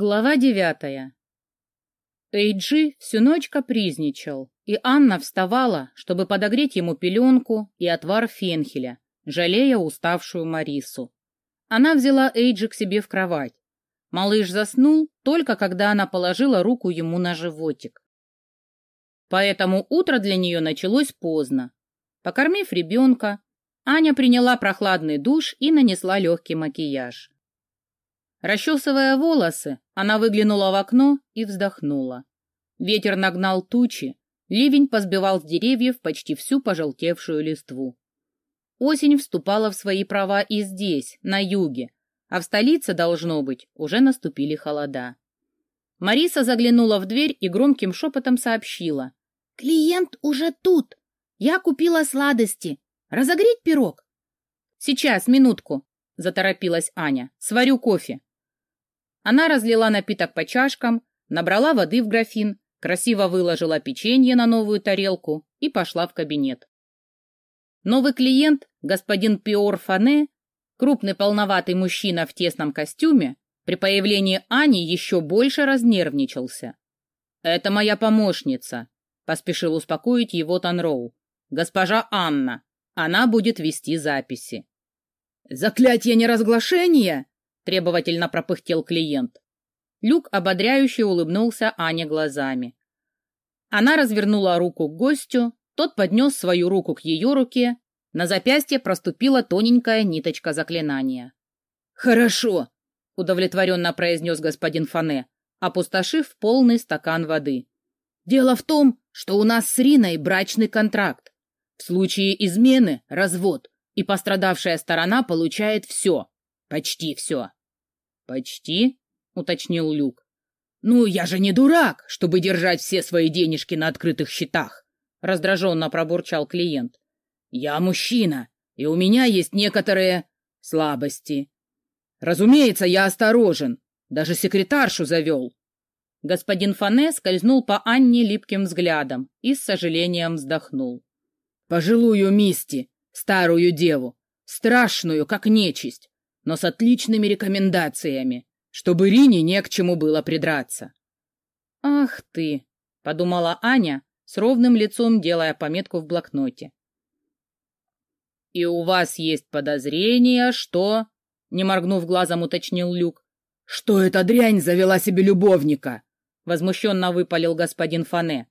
Глава девятая. Эйджи всю ночь капризничал, и Анна вставала, чтобы подогреть ему пеленку и отвар фенхеля, жалея уставшую Марису. Она взяла Эйджи к себе в кровать. Малыш заснул только когда она положила руку ему на животик. Поэтому утро для нее началось поздно. Покормив ребенка, Аня приняла прохладный душ и нанесла легкий макияж. Расчесывая волосы, она выглянула в окно и вздохнула. Ветер нагнал тучи, ливень позбивал с деревьев почти всю пожелтевшую листву. Осень вступала в свои права и здесь, на юге, а в столице, должно быть, уже наступили холода. Мариса заглянула в дверь и громким шепотом сообщила. «Клиент уже тут! Я купила сладости. Разогреть пирог?» «Сейчас, минутку», — заторопилась Аня. «Сварю кофе». Она разлила напиток по чашкам, набрала воды в графин, красиво выложила печенье на новую тарелку и пошла в кабинет. Новый клиент, господин Пиор Фане, крупный полноватый мужчина в тесном костюме, при появлении Ани еще больше разнервничался. «Это моя помощница», — поспешил успокоить его Танроу. «Госпожа Анна. Она будет вести записи». «Заклятие неразглашения!» Требовательно пропыхтел клиент. Люк ободряюще улыбнулся Ане глазами. Она развернула руку к гостю, тот поднес свою руку к ее руке, на запястье проступила тоненькая ниточка заклинания. «Хорошо», — удовлетворенно произнес господин Фане, опустошив полный стакан воды. «Дело в том, что у нас с Риной брачный контракт. В случае измены — развод, и пострадавшая сторона получает все, почти все. «Почти?» — уточнил Люк. «Ну, я же не дурак, чтобы держать все свои денежки на открытых счетах», — раздраженно пробурчал клиент. «Я мужчина, и у меня есть некоторые слабости. Разумеется, я осторожен, даже секретаршу завел». Господин Фане скользнул по Анне липким взглядом и с сожалением вздохнул. «Пожилую Мисти, старую деву, страшную, как нечисть, но с отличными рекомендациями, чтобы Рине не к чему было придраться. «Ах ты!» — подумала Аня, с ровным лицом делая пометку в блокноте. «И у вас есть подозрение, что...» — не моргнув глазом, уточнил Люк. «Что эта дрянь завела себе любовника?» — возмущенно выпалил господин Фане.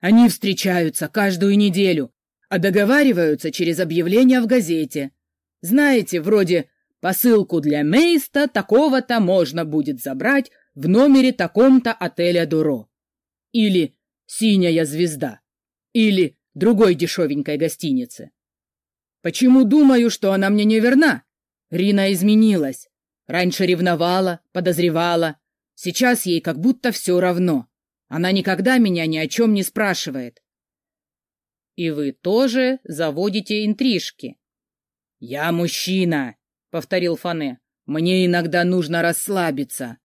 «Они встречаются каждую неделю, а договариваются через объявления в газете. Знаете, вроде Посылку для Мейста такого-то можно будет забрать в номере таком-то отеля Дуро. Или «Синяя звезда». Или другой дешевенькой гостиницы. Почему думаю, что она мне не верна? Рина изменилась. Раньше ревновала, подозревала. Сейчас ей как будто все равно. Она никогда меня ни о чем не спрашивает. И вы тоже заводите интрижки. Я мужчина, — повторил Фане. «Мне иногда нужно расслабиться.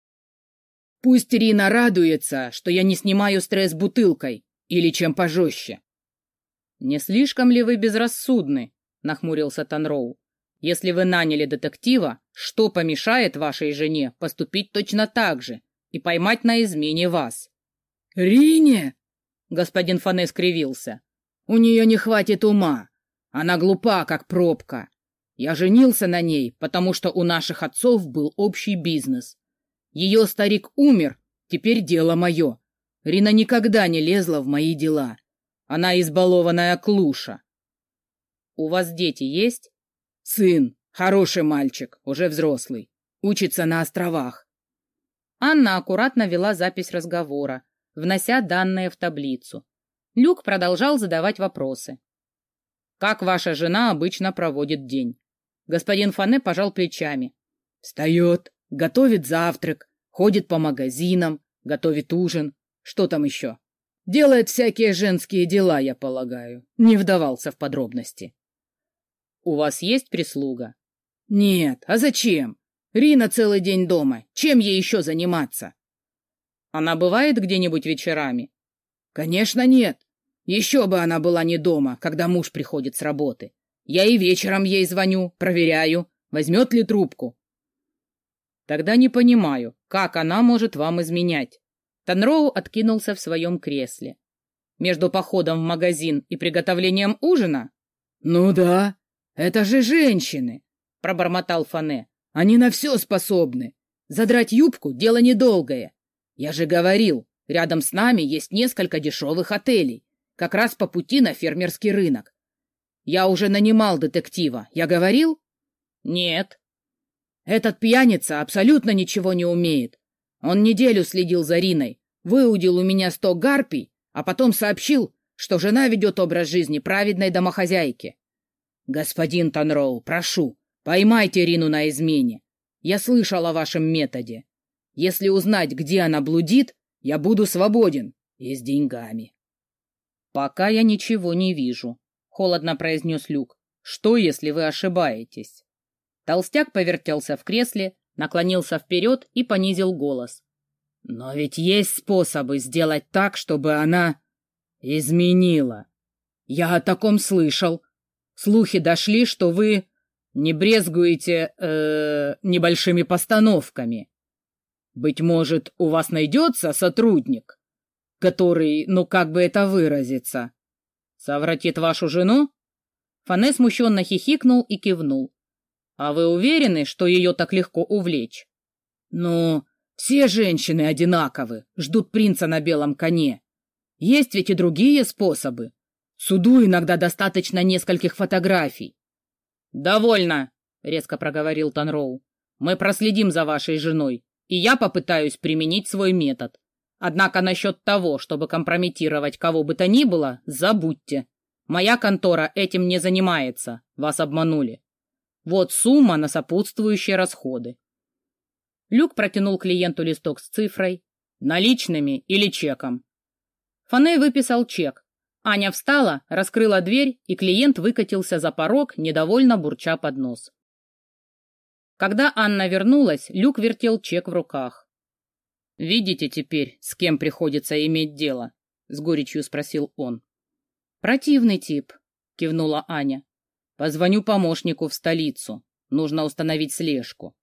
Пусть Рина радуется, что я не снимаю стресс бутылкой или чем пожестче». «Не слишком ли вы безрассудны?» — нахмурился Танроу. «Если вы наняли детектива, что помешает вашей жене поступить точно так же и поймать на измене вас?» «Рине?» — господин Фане скривился. «У нее не хватит ума. Она глупа, как пробка. Я женился на ней, потому что у наших отцов был общий бизнес. Ее старик умер, теперь дело мое. Рина никогда не лезла в мои дела. Она избалованная клуша. У вас дети есть? Сын, хороший мальчик, уже взрослый. Учится на островах. Анна аккуратно вела запись разговора, внося данные в таблицу. Люк продолжал задавать вопросы. Как ваша жена обычно проводит день? Господин Фане пожал плечами. Встает, готовит завтрак, ходит по магазинам, готовит ужин. Что там еще? Делает всякие женские дела, я полагаю. Не вдавался в подробности. У вас есть прислуга? Нет, а зачем? Рина целый день дома. Чем ей еще заниматься? Она бывает где-нибудь вечерами? Конечно, нет. Еще бы она была не дома, когда муж приходит с работы. Я и вечером ей звоню, проверяю, возьмет ли трубку. Тогда не понимаю, как она может вам изменять. Танроу откинулся в своем кресле. Между походом в магазин и приготовлением ужина? Ну да, это же женщины, пробормотал Фане. Они на все способны. Задрать юбку — дело недолгое. Я же говорил, рядом с нами есть несколько дешевых отелей, как раз по пути на фермерский рынок. Я уже нанимал детектива. Я говорил? Нет. Этот пьяница абсолютно ничего не умеет. Он неделю следил за Риной, выудил у меня сто гарпий, а потом сообщил, что жена ведет образ жизни праведной домохозяйки. Господин Танроу, прошу, поймайте Рину на измене. Я слышал о вашем методе. Если узнать, где она блудит, я буду свободен и с деньгами. Пока я ничего не вижу, холодно произнес Люк. Что, если вы ошибаетесь? Толстяк повертелся в кресле, наклонился вперед и понизил голос. Но ведь есть способы сделать так, чтобы она изменила. Я о таком слышал. Слухи дошли, что вы не брезгуете э, небольшими постановками. Быть может, у вас найдется сотрудник, который, ну как бы это выразиться, совратит вашу жену? Фане смущенно хихикнул и кивнул. А вы уверены, что ее так легко увлечь? Ну, все женщины одинаковы, ждут принца на белом коне. Есть ведь и другие способы. Суду иногда достаточно нескольких фотографий. «Довольно», — резко проговорил Танроу. «Мы проследим за вашей женой, и я попытаюсь применить свой метод. Однако насчет того, чтобы компрометировать кого бы то ни было, забудьте. Моя контора этим не занимается, вас обманули. Вот сумма на сопутствующие расходы. Люк протянул клиенту листок с цифрой, наличными или чеком. Фаней выписал чек. Аня встала, раскрыла дверь, и клиент выкатился за порог, недовольно бурча под нос. Когда Анна вернулась, Люк вертел чек в руках. «Видите теперь, с кем приходится иметь дело?» — с горечью спросил он. «Противный тип», — кивнула Аня. «Позвоню помощнику в столицу. Нужно установить слежку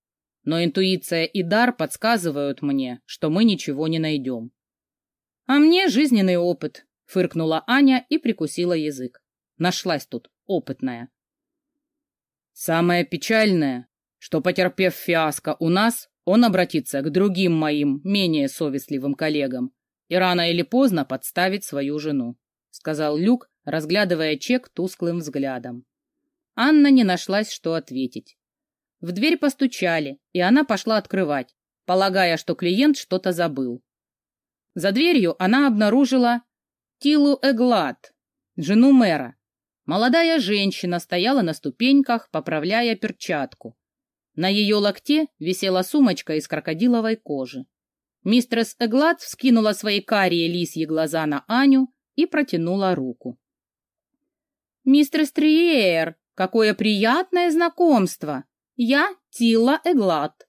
но интуиция и дар подсказывают мне, что мы ничего не найдем. А мне жизненный опыт, фыркнула Аня и прикусила язык. Нашлась тут опытная. Самое печальное, что, потерпев фиаско у нас, он обратится к другим моим, менее совестливым коллегам и рано или поздно подставит свою жену, сказал Люк, разглядывая чек тусклым взглядом. Анна не нашлась, что ответить. В дверь постучали, и она пошла открывать, полагая, что клиент что-то забыл. За дверью она обнаружила Тилу Эглад, жену мэра. Молодая женщина стояла на ступеньках, поправляя перчатку. На ее локте висела сумочка из крокодиловой кожи. Мистерс Эглад вскинула свои карие лисьи глаза на Аню и протянула руку. «Мистер Стриер, какое приятное знакомство!» Я Тила Эглат.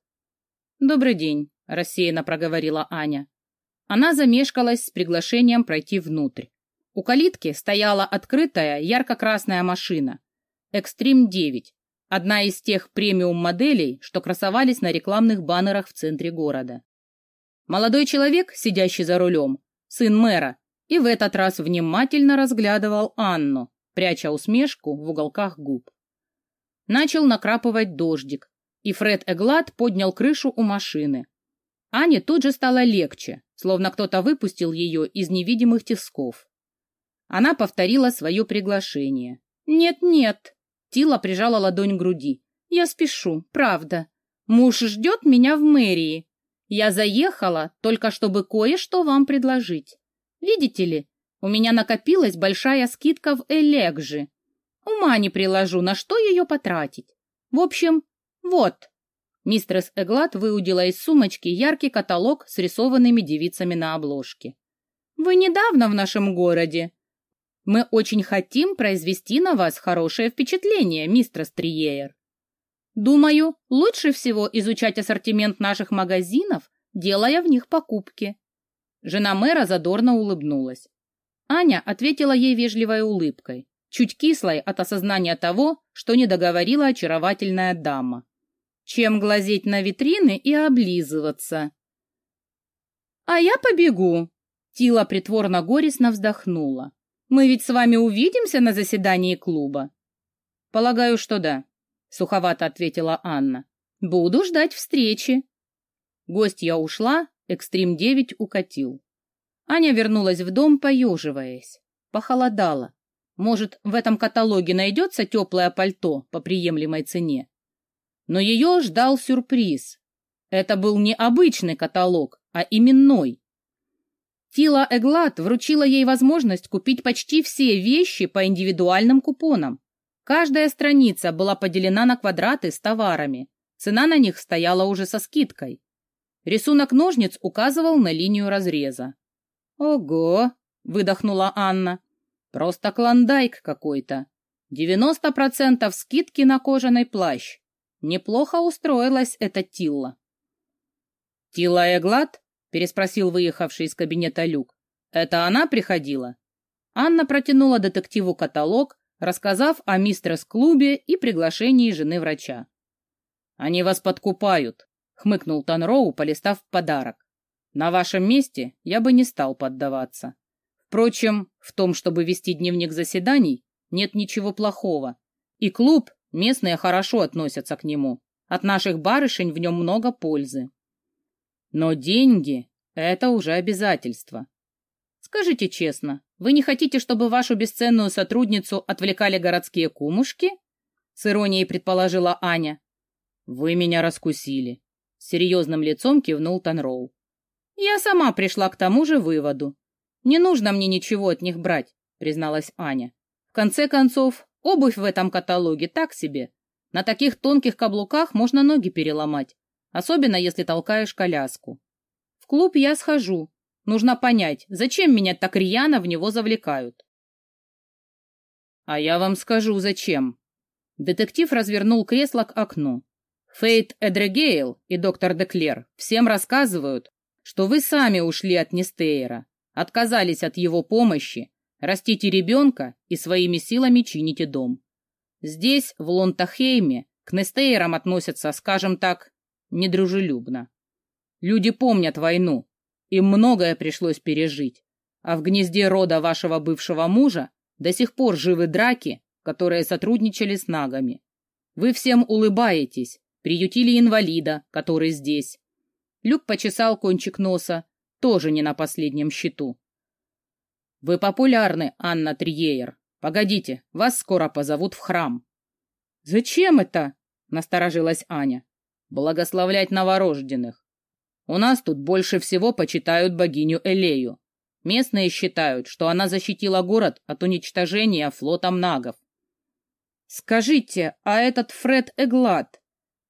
Добрый день, рассеянно проговорила Аня. Она замешкалась с приглашением пройти внутрь. У калитки стояла открытая ярко-красная машина. Экстрим 9. Одна из тех премиум-моделей, что красовались на рекламных баннерах в центре города. Молодой человек, сидящий за рулем, сын мэра, и в этот раз внимательно разглядывал Анну, пряча усмешку в уголках губ. Начал накрапывать дождик, и Фред Эглад поднял крышу у машины. Ане тут же стало легче, словно кто-то выпустил ее из невидимых тисков. Она повторила свое приглашение. «Нет-нет», — Тила прижала ладонь к груди. «Я спешу, правда. Муж ждет меня в мэрии. Я заехала, только чтобы кое-что вам предложить. Видите ли, у меня накопилась большая скидка в Элегжи, Ума не приложу, на что ее потратить. В общем, вот. Мистерс Эглат выудила из сумочки яркий каталог с рисованными девицами на обложке. Вы недавно в нашем городе. Мы очень хотим произвести на вас хорошее впечатление, мистер Стриеер. Думаю, лучше всего изучать ассортимент наших магазинов, делая в них покупки. Жена мэра задорно улыбнулась. Аня ответила ей вежливой улыбкой чуть кислой от осознания того, что не договорила очаровательная дама. чем глазеть на витрины и облизываться. «А я побегу», — Тила притворно-горестно вздохнула. «Мы ведь с вами увидимся на заседании клуба?» «Полагаю, что да», — суховато ответила Анна. «Буду ждать встречи». Гостья ушла, Экстрим-9 укатил. Аня вернулась в дом, поеживаясь. Похолодало. Может, в этом каталоге найдется теплое пальто по приемлемой цене? Но ее ждал сюрприз. Это был не обычный каталог, а именной. Тила Эглат вручила ей возможность купить почти все вещи по индивидуальным купонам. Каждая страница была поделена на квадраты с товарами. Цена на них стояла уже со скидкой. Рисунок ножниц указывал на линию разреза. «Ого!» — выдохнула Анна. «Просто клондайк какой-то. Девяносто процентов скидки на кожаный плащ. Неплохо устроилась эта Тилла». «Тилла Эглад?» — переспросил выехавший из кабинета Люк. «Это она приходила?» Анна протянула детективу каталог, рассказав о мистерс-клубе и приглашении жены врача. «Они вас подкупают», — хмыкнул Танроу, полистав подарок. «На вашем месте я бы не стал поддаваться. Впрочем, в том, чтобы вести дневник заседаний, нет ничего плохого. И клуб, местные хорошо относятся к нему. От наших барышень в нем много пользы. Но деньги — это уже обязательство. Скажите честно, вы не хотите, чтобы вашу бесценную сотрудницу отвлекали городские кумушки? С иронией предположила Аня. Вы меня раскусили. С серьезным лицом кивнул Танроу. Я сама пришла к тому же выводу. Не нужно мне ничего от них брать, призналась Аня. В конце концов, обувь в этом каталоге так себе. На таких тонких каблуках можно ноги переломать особенно если толкаешь коляску. В клуб я схожу. Нужно понять, зачем меня так рьяно в него завлекают. А я вам скажу, зачем. Детектив развернул кресло к окну. Фейт Эдрегейл и доктор Деклер всем рассказывают, что вы сами ушли от Нестейра, отказались от его помощи, растите ребенка и своими силами чините дом. Здесь, в Лонтахейме, к Нестейрам относятся, скажем так, недружелюбно. Люди помнят войну, им многое пришлось пережить, а в гнезде рода вашего бывшего мужа до сих пор живы драки, которые сотрудничали с нагами. Вы всем улыбаетесь, приютили инвалида, который здесь. Люк почесал кончик носа, тоже не на последнем счету. Вы популярны, Анна Триеер. Погодите, вас скоро позовут в храм. Зачем это? Насторожилась Аня благословлять новорожденных. У нас тут больше всего почитают богиню Элею. Местные считают, что она защитила город от уничтожения флотом нагов. «Скажите, а этот Фред Эглад?»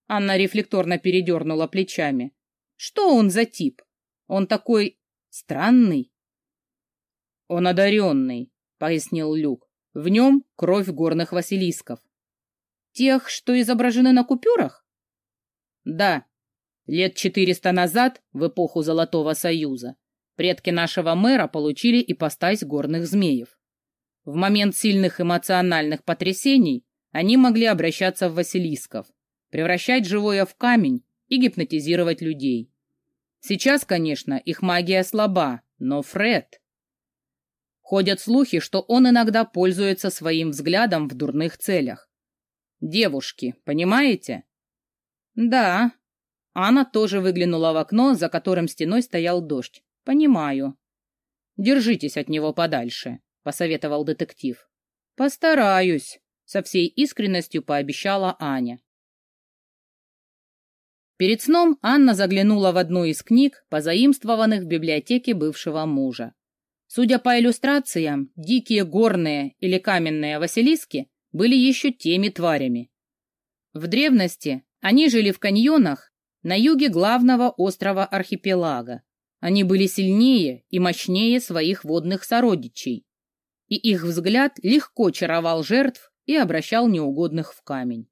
Анна рефлекторно передернула плечами. «Что он за тип? Он такой странный?» «Он одаренный», — пояснил Люк. «В нем кровь горных василисков». «Тех, что изображены на купюрах?» Да, лет четыреста назад, в эпоху Золотого Союза, предки нашего мэра получили ипостась горных змеев. В момент сильных эмоциональных потрясений они могли обращаться в василисков, превращать живое в камень и гипнотизировать людей. Сейчас, конечно, их магия слаба, но Фред... Ходят слухи, что он иногда пользуется своим взглядом в дурных целях. Девушки, понимаете? «Да». Анна тоже выглянула в окно, за которым стеной стоял дождь. «Понимаю». «Держитесь от него подальше», — посоветовал детектив. «Постараюсь», — со всей искренностью пообещала Аня. Перед сном Анна заглянула в одну из книг, позаимствованных в библиотеке бывшего мужа. Судя по иллюстрациям, дикие горные или каменные василиски были еще теми тварями. В древности они жили в каньонах на юге главного острова архипелага. Они были сильнее и мощнее своих водных сородичей. И их взгляд легко чаровал жертв и обращал неугодных в камень.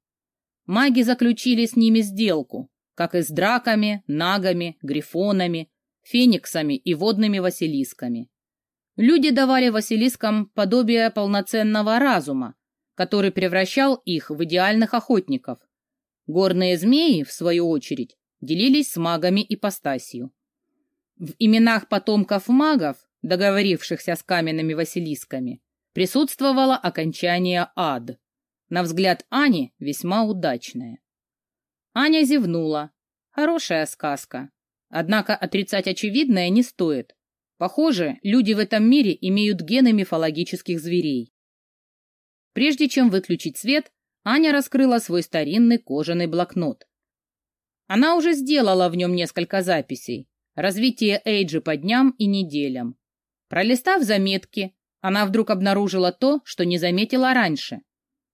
Маги заключили с ними сделку, как и с драками, нагами, грифонами, фениксами и водными василисками. Люди давали василискам подобие полноценного разума, который превращал их в идеальных охотников, Горные змеи, в свою очередь, делились с магами ипостасью. В именах потомков магов, договорившихся с каменными василисками, присутствовало окончание «ад». На взгляд Ани весьма удачное. Аня зевнула. Хорошая сказка. Однако отрицать очевидное не стоит. Похоже, люди в этом мире имеют гены мифологических зверей. Прежде чем выключить свет, Аня раскрыла свой старинный кожаный блокнот. Она уже сделала в нем несколько записей. Развитие Эйджи по дням и неделям. Пролистав заметки, она вдруг обнаружила то, что не заметила раньше.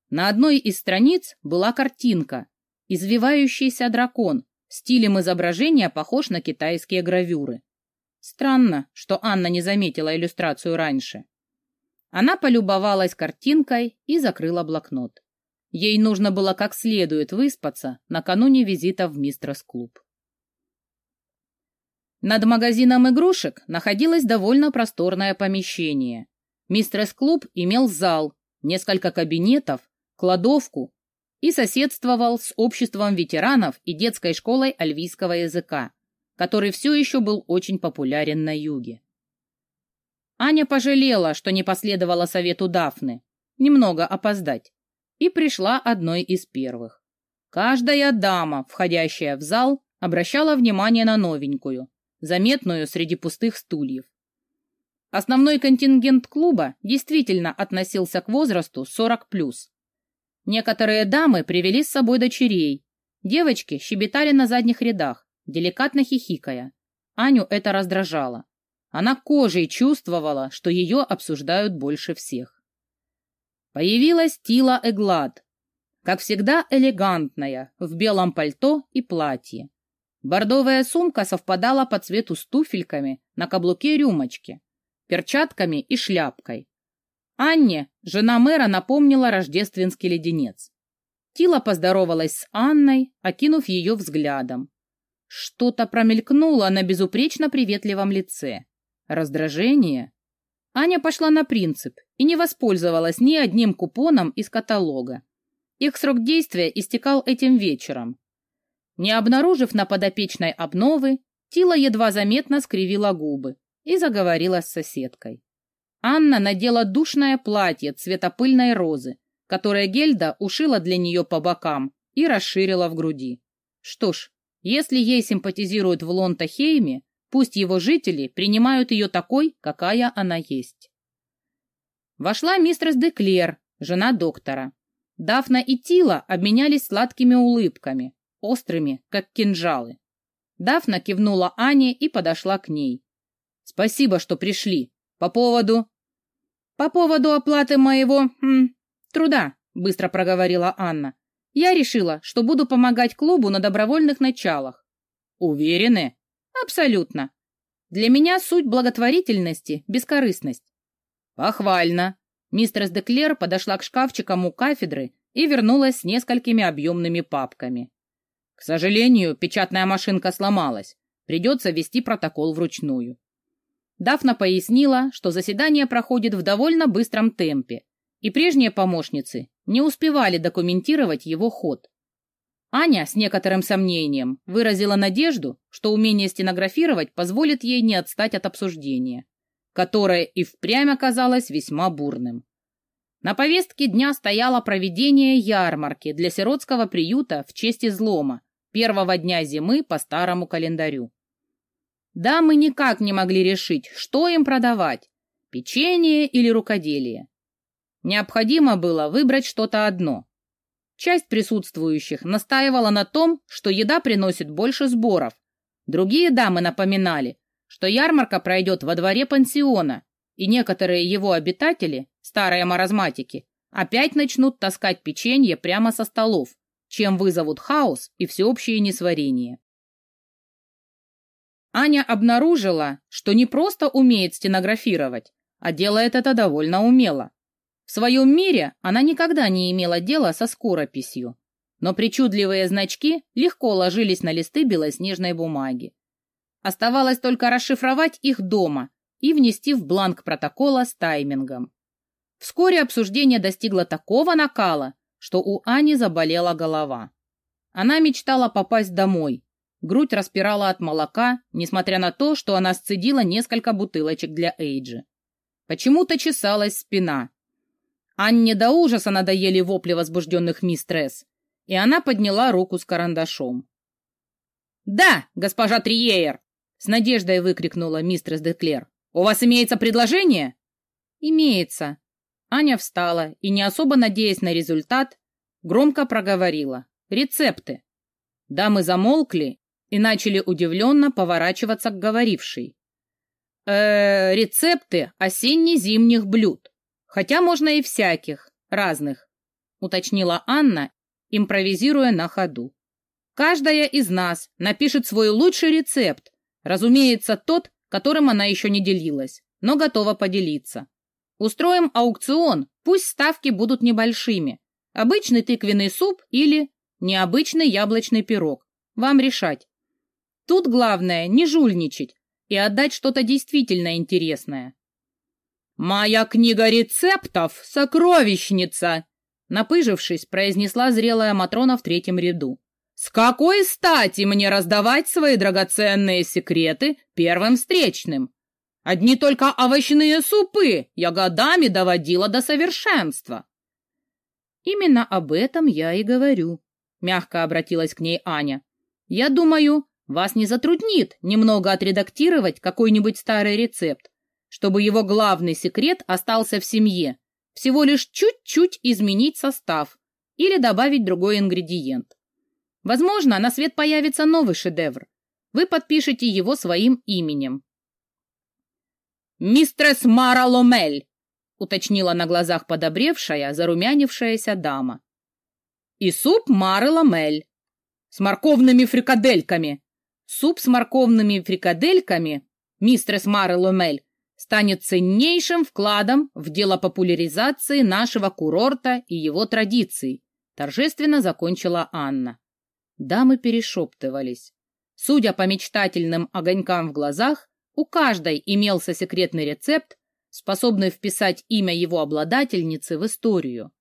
На одной из страниц была картинка. Извивающийся дракон, стилем изображения похож на китайские гравюры. Странно, что Анна не заметила иллюстрацию раньше. Она полюбовалась картинкой и закрыла блокнот. Ей нужно было как следует выспаться накануне визита в Мистрос-клуб. Над магазином игрушек находилось довольно просторное помещение. Мистрес-клуб имел зал, несколько кабинетов, кладовку и соседствовал с обществом ветеранов и детской школой альвийского языка который все еще был очень популярен на юге. Аня пожалела, что не последовала совету Дафны, немного опоздать, и пришла одной из первых. Каждая дама, входящая в зал, обращала внимание на новенькую, заметную среди пустых стульев. Основной контингент клуба действительно относился к возрасту 40+. Некоторые дамы привели с собой дочерей. Девочки щебетали на задних рядах, деликатно хихикая. Аню это раздражало. Она кожей чувствовала, что ее обсуждают больше всех. Появилась Тила Эглад, как всегда элегантная, в белом пальто и платье. Бордовая сумка совпадала по цвету с туфельками на каблуке рюмочки, перчатками и шляпкой. Анне жена мэра напомнила рождественский леденец. Тила поздоровалась с Анной, окинув ее взглядом. Что-то промелькнуло на безупречно приветливом лице. Раздражение? Аня пошла на принцип и не воспользовалась ни одним купоном из каталога. Их срок действия истекал этим вечером. Не обнаружив на подопечной обновы, Тила едва заметно скривила губы и заговорила с соседкой. Анна надела душное платье цвета пыльной розы, которое Гельда ушила для нее по бокам и расширила в груди. Что ж, если ей симпатизируют в Лонтахейме, пусть его жители принимают ее такой, какая она есть. Вошла мистерс Деклер, жена доктора. Дафна и Тила обменялись сладкими улыбками, острыми, как кинжалы. Дафна кивнула Ане и подошла к ней. «Спасибо, что пришли. По поводу...» «По поводу оплаты моего... Хм, труда», — быстро проговорила Анна. Я решила, что буду помогать клубу на добровольных началах. Уверены? Абсолютно. Для меня суть благотворительности – бескорыстность. Похвально. Мистерс Деклер подошла к шкафчикам у кафедры и вернулась с несколькими объемными папками. К сожалению, печатная машинка сломалась. Придется вести протокол вручную. Дафна пояснила, что заседание проходит в довольно быстром темпе, и прежние помощницы не успевали документировать его ход. Аня с некоторым сомнением выразила надежду, что умение стенографировать позволит ей не отстать от обсуждения, которое и впрямь оказалось весьма бурным. На повестке дня стояло проведение ярмарки для сиротского приюта в честь излома, первого дня зимы по старому календарю. Да, мы никак не могли решить, что им продавать – печенье или рукоделие. Необходимо было выбрать что-то одно. Часть присутствующих настаивала на том, что еда приносит больше сборов. Другие дамы напоминали, что ярмарка пройдет во дворе пансиона, и некоторые его обитатели, старые маразматики, опять начнут таскать печенье прямо со столов, чем вызовут хаос и всеобщее несварение. Аня обнаружила, что не просто умеет стенографировать, а делает это довольно умело. В своем мире она никогда не имела дела со скорописью, но причудливые значки легко ложились на листы белоснежной бумаги. Оставалось только расшифровать их дома и внести в бланк протокола с таймингом. Вскоре обсуждение достигло такого накала, что у Ани заболела голова. Она мечтала попасть домой. Грудь распирала от молока, несмотря на то, что она сцедила несколько бутылочек для Эйджи. Почему-то чесалась спина. Анне до ужаса надоели вопли возбужденных мистресс, и она подняла руку с карандашом. «Да, госпожа Триеер!» — с надеждой выкрикнула мистрес Деклер. «У вас имеется предложение?» «Имеется». Аня встала и, не особо надеясь на результат, громко проговорила. «Рецепты». Дамы замолкли и начали удивленно поворачиваться к говорившей. «Э, рецепты осенне-зимних блюд. Хотя можно и всяких, разных», — уточнила Анна, импровизируя на ходу. «Каждая из нас напишет свой лучший рецепт, разумеется, тот, которым она еще не делилась, но готова поделиться. Устроим аукцион, пусть ставки будут небольшими. Обычный тыквенный суп или необычный яблочный пирог. Вам решать. Тут главное не жульничать и отдать что-то действительно интересное. «Моя книга рецептов — сокровищница!» Напыжившись, произнесла зрелая Матрона в третьем ряду. «С какой стати мне раздавать свои драгоценные секреты первым встречным? Одни только овощные супы я годами доводила до совершенства». «Именно об этом я и говорю», — мягко обратилась к ней Аня. «Я думаю, вас не затруднит немного отредактировать какой-нибудь старый рецепт, чтобы его главный секрет остался в семье, всего лишь чуть-чуть изменить состав или добавить другой ингредиент. Возможно, на свет появится новый шедевр. Вы подпишете его своим именем. «Мистрес Мара Ломель», — уточнила на глазах подобревшая, зарумянившаяся дама. «И суп Мары Ломель с морковными фрикадельками», Суп с морковными фрикадельками мистерс Мары Ломель станет ценнейшим вкладом в дело популяризации нашего курорта и его традиций, торжественно закончила Анна. Дамы перешептывались. Судя по мечтательным огонькам в глазах, у каждой имелся секретный рецепт, способный вписать имя его обладательницы в историю.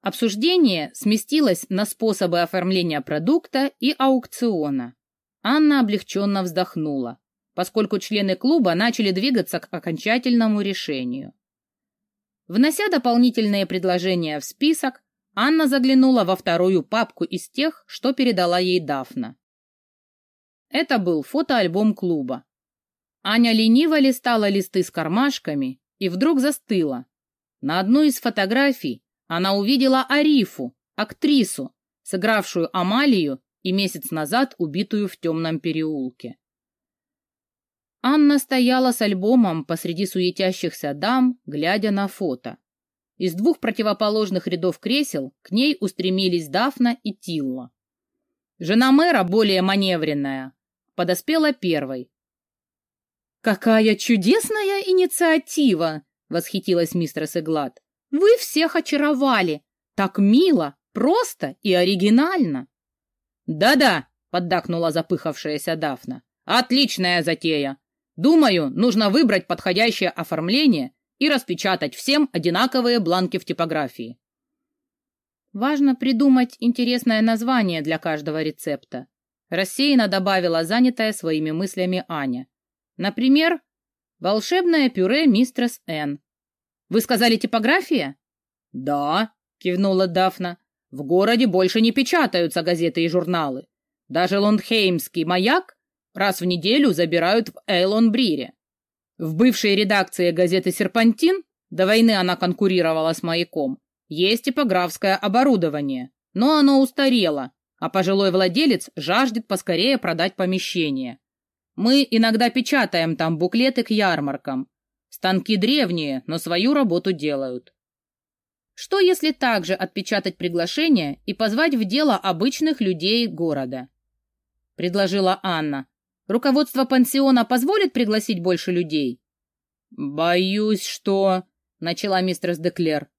Обсуждение сместилось на способы оформления продукта и аукциона. Анна облегченно вздохнула, поскольку члены клуба начали двигаться к окончательному решению. Внося дополнительные предложения в список, Анна заглянула во вторую папку из тех, что передала ей Дафна. Это был фотоальбом клуба. Аня лениво листала листы с кармашками и вдруг застыла. На одной из фотографий она увидела Арифу, актрису, сыгравшую Амалию и месяц назад убитую в темном переулке. Анна стояла с альбомом посреди суетящихся дам, глядя на фото. Из двух противоположных рядов кресел к ней устремились Дафна и Тилла. Жена мэра, более маневренная, подоспела первой. «Какая чудесная инициатива!» — восхитилась мистер Иглад. «Вы всех очаровали! Так мило, просто и оригинально!» «Да-да», — поддакнула запыхавшаяся Дафна. «Отличная затея. Думаю, нужно выбрать подходящее оформление и распечатать всем одинаковые бланки в типографии». Важно придумать интересное название для каждого рецепта. Рассеянно добавила занятая своими мыслями Аня. Например, «Волшебное пюре мистерс Н». «Вы сказали типография?» «Да», — кивнула Дафна. В городе больше не печатаются газеты и журналы. Даже лондхеймский маяк раз в неделю забирают в Эйлон-Брире. В бывшей редакции газеты «Серпантин» до войны она конкурировала с маяком. Есть типографское оборудование, но оно устарело, а пожилой владелец жаждет поскорее продать помещение. Мы иногда печатаем там буклеты к ярмаркам. Станки древние, но свою работу делают. Что если также отпечатать приглашение и позвать в дело обычных людей города? Предложила Анна. Руководство пансиона позволит пригласить больше людей? Боюсь, что... Начала мистер Деклер.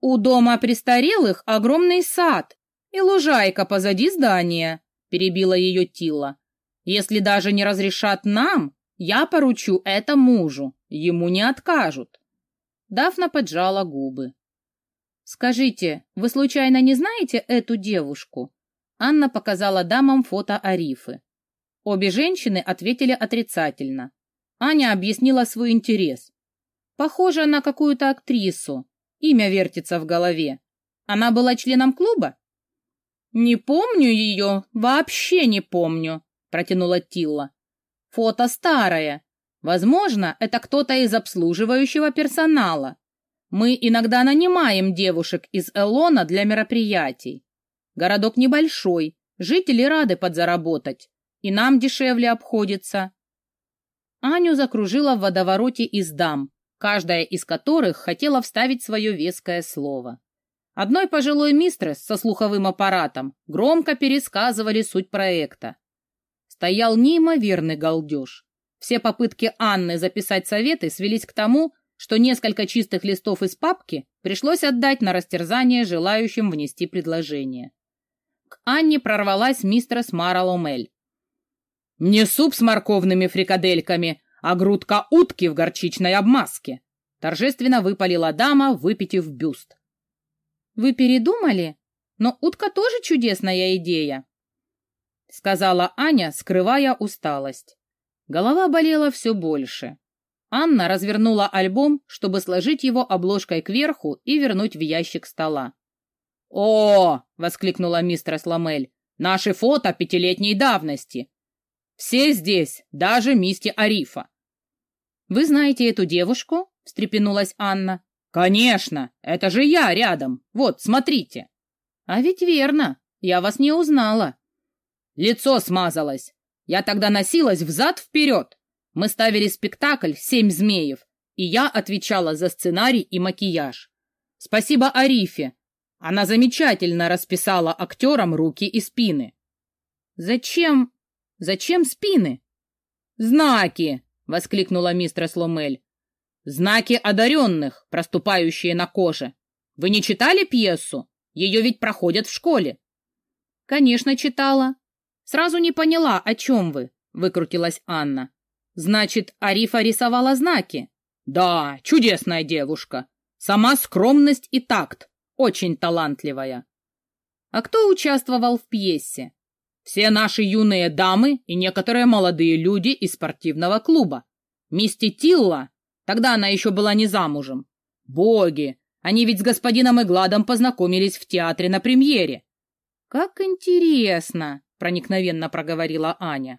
У дома престарелых огромный сад и лужайка позади здания, перебила ее Тила. Если даже не разрешат нам, я поручу это мужу, ему не откажут. Дафна поджала губы. «Скажите, вы случайно не знаете эту девушку? Анна показала дамам фото Арифы. Обе женщины ответили отрицательно. Аня объяснила свой интерес. Похожа на какую-то актрису. Имя вертится в голове. Она была членом клуба? Не помню ее, вообще не помню, протянула Тилла. Фото старое. Возможно, это кто-то из обслуживающего персонала. Мы иногда нанимаем девушек из Элона для мероприятий. Городок небольшой, жители рады подзаработать, и нам дешевле обходится. Аню закружила в водовороте из дам, каждая из которых хотела вставить свое веское слово. Одной пожилой мистрес со слуховым аппаратом громко пересказывали суть проекта. Стоял неимоверный галдеж. Все попытки Анны записать советы свелись к тому, что несколько чистых листов из папки пришлось отдать на растерзание желающим внести предложение. К Анне прорвалась мистерс Мара Ломель. «Не суп с морковными фрикадельками, а грудка утки в горчичной обмазке!» Торжественно выпалила дама, выпитив бюст. «Вы передумали? Но утка тоже чудесная идея!» Сказала Аня, скрывая усталость. Голова болела все больше. Анна развернула альбом, чтобы сложить его обложкой кверху и вернуть в ящик стола. «О!» — воскликнула мистер Сламель. «Наши фото пятилетней давности! Все здесь, даже мисти Арифа!» «Вы знаете эту девушку?» — встрепенулась Анна. «Конечно! Это же я рядом! Вот, смотрите!» «А ведь верно! Я вас не узнала!» Лицо смазалось. Я тогда носилась взад-вперед. Мы ставили спектакль «Семь змеев», и я отвечала за сценарий и макияж. Спасибо Арифе. Она замечательно расписала актерам руки и спины. «Зачем? Зачем спины?» «Знаки!» — воскликнула мистер Сломель. «Знаки одаренных, проступающие на коже. Вы не читали пьесу? Ее ведь проходят в школе». «Конечно, читала. Сразу не поняла, о чем вы», — выкрутилась Анна. Значит, Арифа рисовала знаки? Да, чудесная девушка. Сама скромность и такт. Очень талантливая. А кто участвовал в пьесе? Все наши юные дамы и некоторые молодые люди из спортивного клуба. Мисти Тилла, тогда она еще была не замужем. Боги, они ведь с господином Игладом познакомились в театре на премьере. Как интересно, проникновенно проговорила Аня.